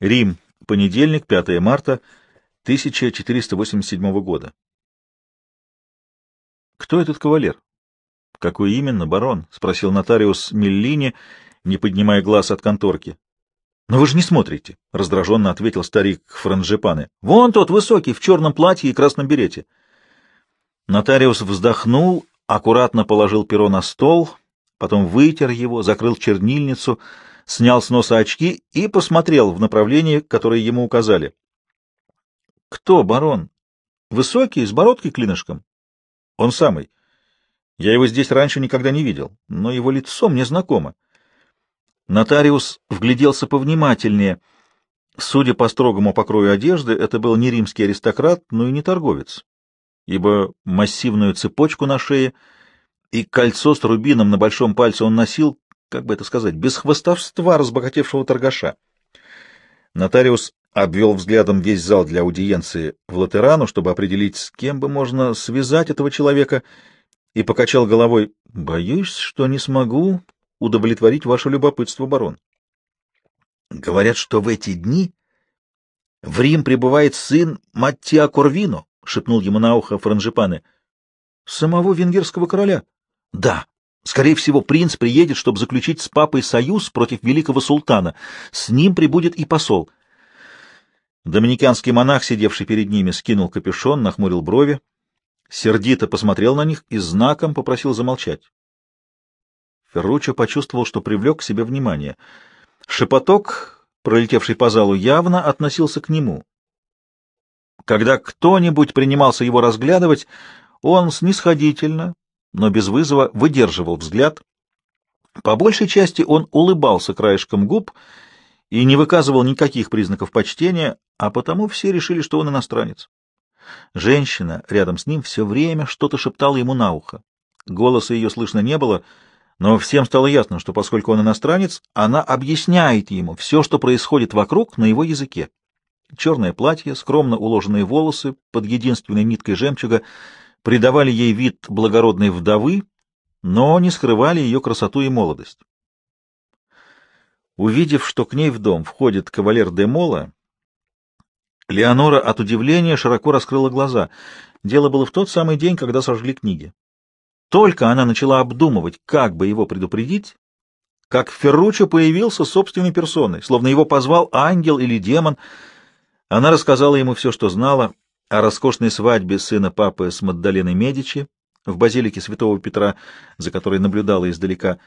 Рим, понедельник, 5 марта 1487 года. Кто этот кавалер? Какой именно, барон? спросил нотариус Миллини, не поднимая глаз от конторки. Но вы же не смотрите, раздраженно ответил старик Франжепане. Вон тот высокий в черном платье и красном берете. Нотариус вздохнул, аккуратно положил перо на стол, потом вытер его, закрыл чернильницу, снял с носа очки и посмотрел в направлении, которое ему указали. — Кто, барон? Высокий, с бородкой клинышком? — Он самый. Я его здесь раньше никогда не видел, но его лицо мне знакомо. Нотариус вгляделся повнимательнее. Судя по строгому покрою одежды, это был не римский аристократ, но и не торговец, ибо массивную цепочку на шее и кольцо с рубином на большом пальце он носил, как бы это сказать, без хвостовства разбогатевшего торгаша. Нотариус обвел взглядом весь зал для аудиенции в Латерану, чтобы определить, с кем бы можно связать этого человека, и покачал головой. — Боюсь, что не смогу удовлетворить ваше любопытство, барон. — Говорят, что в эти дни в Рим прибывает сын Маттиа Корвино, — шепнул ему на ухо Франжипане. — Самого венгерского короля? — Да. Скорее всего, принц приедет, чтобы заключить с папой союз против великого султана. С ним прибудет и посол. Доминиканский монах, сидевший перед ними, скинул капюшон, нахмурил брови, сердито посмотрел на них и знаком попросил замолчать. Ферруччо почувствовал, что привлек к себе внимание. Шепоток, пролетевший по залу, явно относился к нему. Когда кто-нибудь принимался его разглядывать, он снисходительно, но без вызова выдерживал взгляд. По большей части он улыбался краешком губ и не выказывал никаких признаков почтения, а потому все решили, что он иностранец. Женщина рядом с ним все время что-то шептала ему на ухо. Голоса ее слышно не было, но всем стало ясно, что поскольку он иностранец, она объясняет ему все, что происходит вокруг, на его языке. Черное платье, скромно уложенные волосы под единственной ниткой жемчуга — придавали ей вид благородной вдовы, но не скрывали ее красоту и молодость. Увидев, что к ней в дом входит кавалер де Мола, Леонора от удивления широко раскрыла глаза. Дело было в тот самый день, когда сожгли книги. Только она начала обдумывать, как бы его предупредить, как Ферруччо появился собственной персоной, словно его позвал ангел или демон. Она рассказала ему все, что знала, о роскошной свадьбе сына папы с Маддаленой Медичи в базилике святого Петра, за которой наблюдала издалека.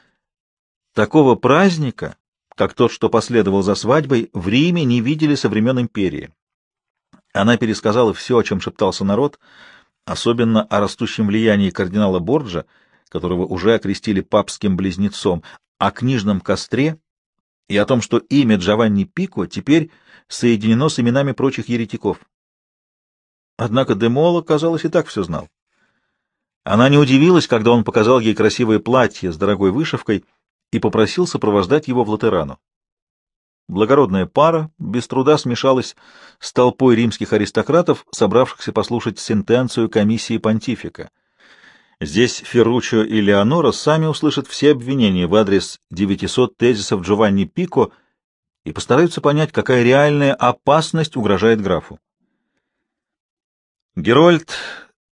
Такого праздника, как тот, что последовал за свадьбой, в Риме не видели со времен империи. Она пересказала все, о чем шептался народ, особенно о растущем влиянии кардинала Борджа, которого уже окрестили папским близнецом, о книжном костре и о том, что имя Джованни Пико теперь соединено с именами прочих еретиков. Однако Демола, казалось, и так все знал. Она не удивилась, когда он показал ей красивое платье с дорогой вышивкой и попросил сопровождать его в Латерану. Благородная пара без труда смешалась с толпой римских аристократов, собравшихся послушать сентенцию комиссии понтифика. Здесь Ферруччо и Леонора сами услышат все обвинения в адрес 900 тезисов Джованни Пико и постараются понять, какая реальная опасность угрожает графу. Герольд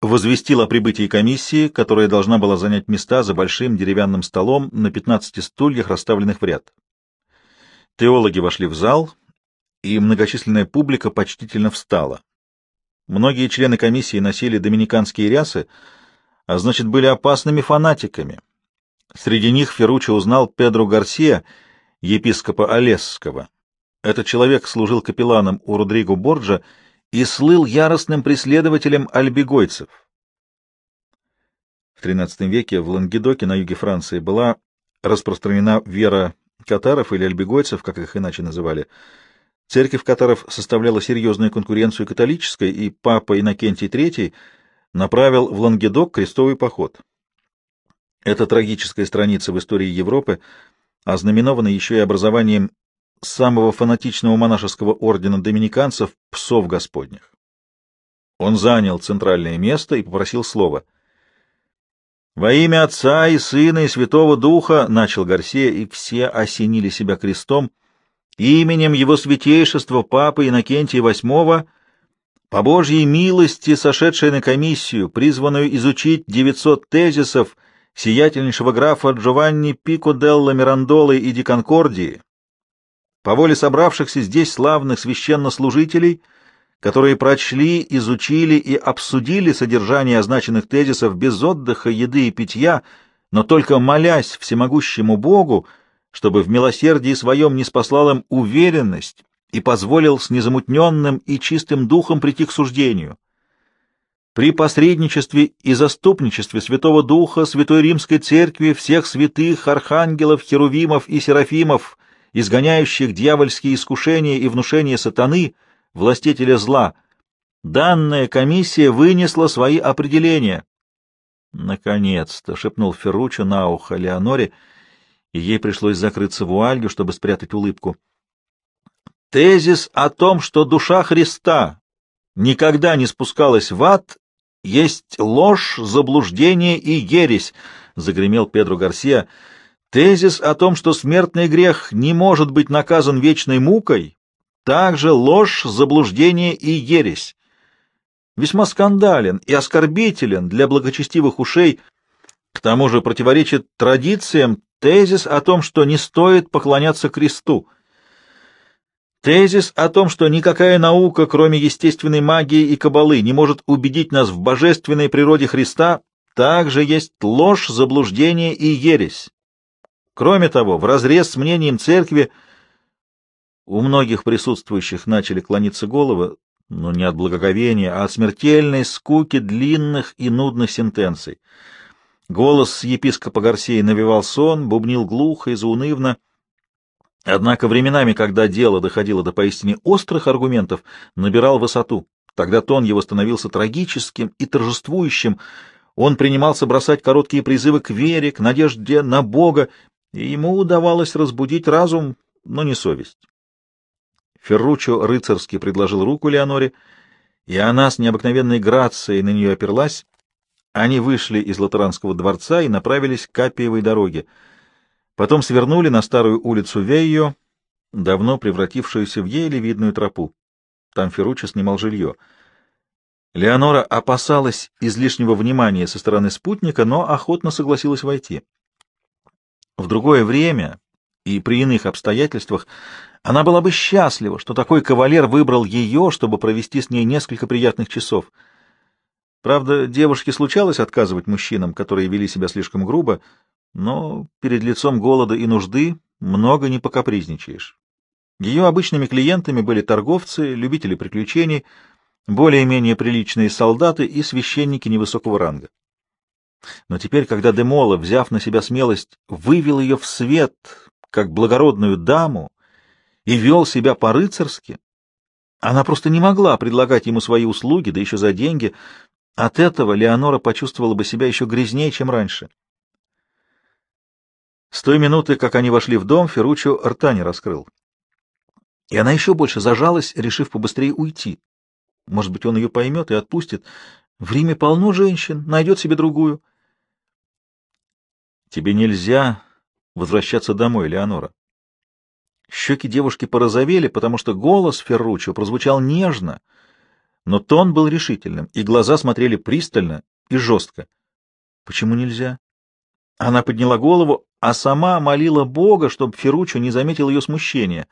возвестил о прибытии комиссии, которая должна была занять места за большим деревянным столом на 15 стульях, расставленных в ряд. Теологи вошли в зал, и многочисленная публика почтительно встала. Многие члены комиссии носили доминиканские рясы, а значит, были опасными фанатиками. Среди них Ферруччо узнал Педро Гарсия, епископа Олесского. Этот человек служил капелланом у Родриго Борджа и слыл яростным преследователем альбегойцев. В XIII веке в Лангедоке на юге Франции была распространена вера катаров или альбегойцев, как их иначе называли. Церковь катаров составляла серьезную конкуренцию католической, и папа Иннокентий III направил в Лангедок крестовый поход. Эта трагическая страница в истории Европы ознаменована еще и образованием самого фанатичного монашеского ордена доминиканцев псов господних. Он занял центральное место и попросил слова. «Во имя Отца и Сына и Святого Духа», — начал Гарсия, и все осенили себя крестом, именем его святейшества Папы Иннокентия VIII, по Божьей милости, сошедшей на комиссию, призванную изучить 900 тезисов сиятельнейшего графа Джованни Пико делла Мирандолы и Ди Конкордии, по воле собравшихся здесь славных священнослужителей, которые прочли, изучили и обсудили содержание означенных тезисов без отдыха, еды и питья, но только молясь всемогущему Богу, чтобы в милосердии своем не спаслал им уверенность и позволил с незамутненным и чистым духом прийти к суждению. При посредничестве и заступничестве Святого Духа, Святой Римской Церкви, всех святых, архангелов, херувимов и серафимов, изгоняющих дьявольские искушения и внушения сатаны, властителя зла, данная комиссия вынесла свои определения. «Наконец-то!» — шепнул Ферруччо на ухо Леоноре, и ей пришлось закрыться вуалью, чтобы спрятать улыбку. «Тезис о том, что душа Христа никогда не спускалась в ад, есть ложь, заблуждение и ересь», — загремел Педро Гарсия. «Тезис о том, что смертный грех не может быть наказан вечной мукой, также ложь, заблуждение и ересь. Весьма скандален и оскорбителен для благочестивых ушей, к тому же противоречит традициям тезис о том, что не стоит поклоняться кресту. Тезис о том, что никакая наука, кроме естественной магии и кабалы, не может убедить нас в божественной природе Христа, также есть ложь, заблуждение и ересь. Кроме того, вразрез с мнением церкви – у многих присутствующих начали клониться головы, но не от благоговения, а от смертельной скуки длинных и нудных сентенций. Голос епископа Гарсии навевал сон, бубнил глухо и заунывно. Однако временами, когда дело доходило до поистине острых аргументов, набирал высоту. Тогда тон его становился трагическим и торжествующим. Он принимался бросать короткие призывы к вере, к надежде на Бога, и ему удавалось разбудить разум, но не совесть. Ферручо рыцарски предложил руку Леоноре, и она с необыкновенной грацией на нее оперлась. Они вышли из Латеранского дворца и направились к Капиевой дороге. Потом свернули на старую улицу Вейо, давно превратившуюся в еле видную тропу. Там Ферручо снимал жилье. Леонора опасалась излишнего внимания со стороны спутника, но охотно согласилась войти. В другое время и при иных обстоятельствах она была бы счастлива, что такой кавалер выбрал ее, чтобы провести с ней несколько приятных часов. Правда, девушке случалось отказывать мужчинам, которые вели себя слишком грубо, но перед лицом голода и нужды много не покапризничаешь. Ее обычными клиентами были торговцы, любители приключений, более-менее приличные солдаты и священники невысокого ранга. Но теперь, когда Демола, взяв на себя смелость, вывел ее в свет, как благородную даму, и вел себя по-рыцарски, она просто не могла предлагать ему свои услуги, да еще за деньги. От этого Леонора почувствовала бы себя еще грязнее, чем раньше. С той минуты, как они вошли в дом, Ферруччо рта не раскрыл. И она еще больше зажалась, решив побыстрее уйти. Может быть, он ее поймет и отпустит. В Риме полно женщин, найдет себе другую. Тебе нельзя возвращаться домой, Леонора. Щеки девушки порозовели, потому что голос Ферруччо прозвучал нежно, но тон был решительным, и глаза смотрели пристально и жестко. Почему нельзя? Она подняла голову, а сама молила Бога, чтобы Ферруччо не заметил ее смущения.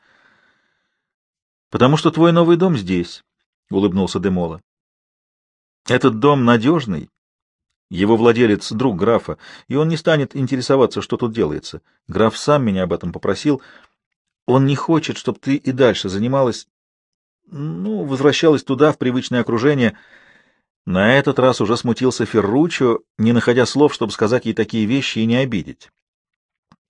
«Потому что твой новый дом здесь», — улыбнулся Демола. «Этот дом надежный, его владелец — друг графа, и он не станет интересоваться, что тут делается. Граф сам меня об этом попросил». Он не хочет, чтобы ты и дальше занималась, ну, возвращалась туда, в привычное окружение. На этот раз уже смутился Ферруччо, не находя слов, чтобы сказать ей такие вещи и не обидеть.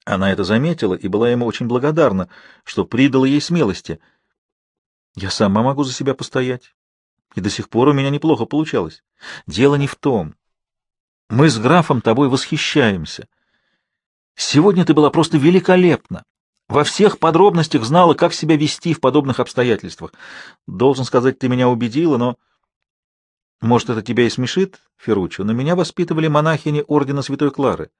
Она это заметила и была ему очень благодарна, что придала ей смелости. Я сама могу за себя постоять, и до сих пор у меня неплохо получалось. Дело не в том. Мы с графом тобой восхищаемся. Сегодня ты была просто великолепна во всех подробностях знала, как себя вести в подобных обстоятельствах. Должен сказать, ты меня убедила, но... Может, это тебя и смешит, Ферруччо, но меня воспитывали монахини Ордена Святой Клары.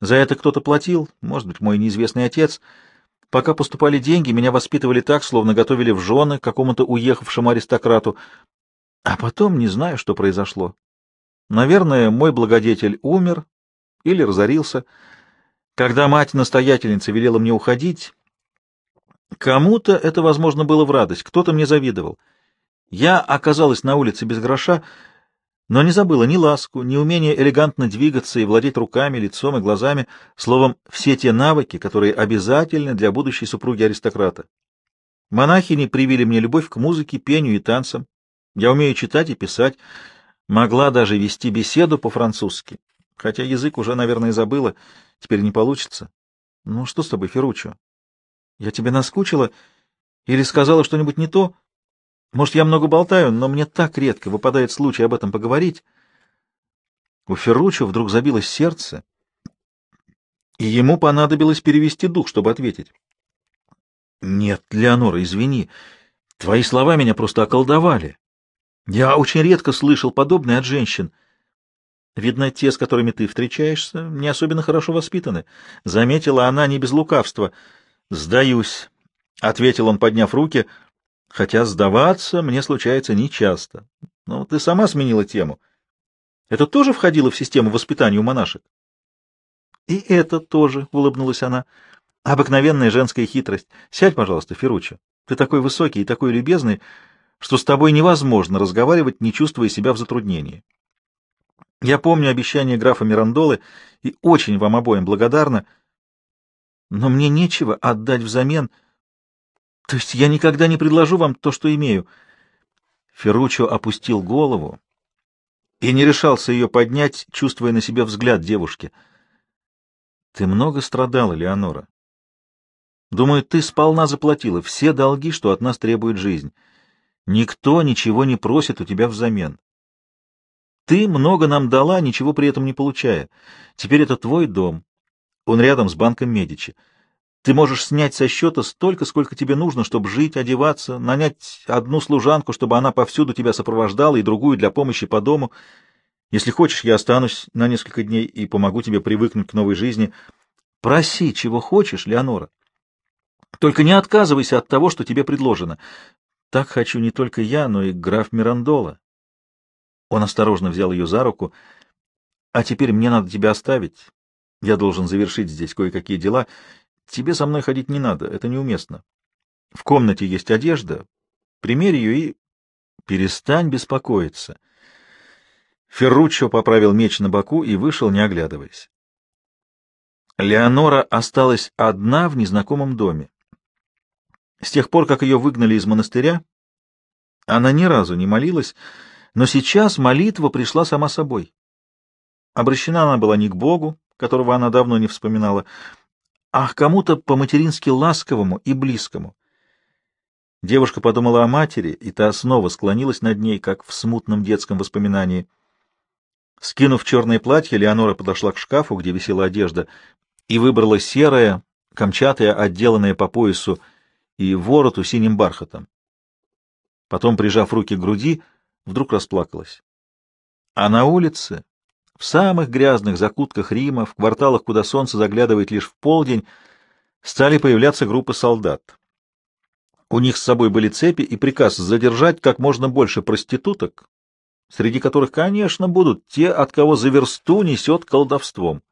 За это кто-то платил, может быть, мой неизвестный отец. Пока поступали деньги, меня воспитывали так, словно готовили в жены какому-то уехавшему аристократу. А потом не знаю, что произошло. Наверное, мой благодетель умер или разорился. Когда мать-настоятельница велела мне уходить, кому-то это, возможно, было в радость, кто-то мне завидовал. Я оказалась на улице без гроша, но не забыла ни ласку, ни умение элегантно двигаться и владеть руками, лицом и глазами, словом, все те навыки, которые обязательны для будущей супруги аристократа. Монахини привили мне любовь к музыке, пению и танцам. Я умею читать и писать, могла даже вести беседу по-французски, хотя язык уже, наверное, забыла, теперь не получится. Ну, что с тобой, Ферруччо? Я тебе наскучила или сказала что-нибудь не то? Может, я много болтаю, но мне так редко выпадает случай об этом поговорить. У Ферруччо вдруг забилось сердце, и ему понадобилось перевести дух, чтобы ответить. — Нет, Леонора, извини, твои слова меня просто околдовали. Я очень редко слышал подобное от женщин. Видно, те, с которыми ты встречаешься, не особенно хорошо воспитаны. Заметила она не без лукавства. — Сдаюсь, — ответил он, подняв руки, — хотя сдаваться мне случается нечасто. Но ты сама сменила тему. Это тоже входило в систему воспитания у монашек? — И это тоже, — улыбнулась она. — Обыкновенная женская хитрость. Сядь, пожалуйста, Ферруччо. Ты такой высокий и такой любезный, что с тобой невозможно разговаривать, не чувствуя себя в затруднении. Я помню обещание графа Мирандолы и очень вам обоим благодарна, но мне нечего отдать взамен — то есть я никогда не предложу вам то, что имею. Ферруччо опустил голову и не решался ее поднять, чувствуя на себе взгляд девушки. Ты много страдала, Леонора. Думаю, ты сполна заплатила все долги, что от нас требует жизнь. Никто ничего не просит у тебя взамен. Ты много нам дала, ничего при этом не получая. Теперь это твой дом. Он рядом с банком Медичи. Ты можешь снять со счета столько, сколько тебе нужно, чтобы жить, одеваться, нанять одну служанку, чтобы она повсюду тебя сопровождала, и другую для помощи по дому. Если хочешь, я останусь на несколько дней и помогу тебе привыкнуть к новой жизни. Проси, чего хочешь, Леонора. Только не отказывайся от того, что тебе предложено. Так хочу не только я, но и граф Мирандола. Он осторожно взял ее за руку. А теперь мне надо тебя оставить. Я должен завершить здесь кое-какие дела. Тебе со мной ходить не надо, это неуместно. В комнате есть одежда, примерь ее и... Перестань беспокоиться. Ферруччо поправил меч на боку и вышел, не оглядываясь. Леонора осталась одна в незнакомом доме. С тех пор, как ее выгнали из монастыря, она ни разу не молилась, но сейчас молитва пришла сама собой. Обращена она была не к Богу, которого она давно не вспоминала, а к кому-то по-матерински ласковому и близкому. Девушка подумала о матери, и та снова склонилась над ней, как в смутном детском воспоминании. Скинув черное платье, Леонора подошла к шкафу, где висела одежда, и выбрала серое, камчатое, отделанное по поясу и вороту синим бархатом. Потом, прижав руки к груди, вдруг расплакалась. А на улице в самых грязных закутках Рима, в кварталах, куда солнце заглядывает лишь в полдень, стали появляться группы солдат. У них с собой были цепи и приказ задержать как можно больше проституток, среди которых, конечно, будут те, от кого за версту несет колдовством.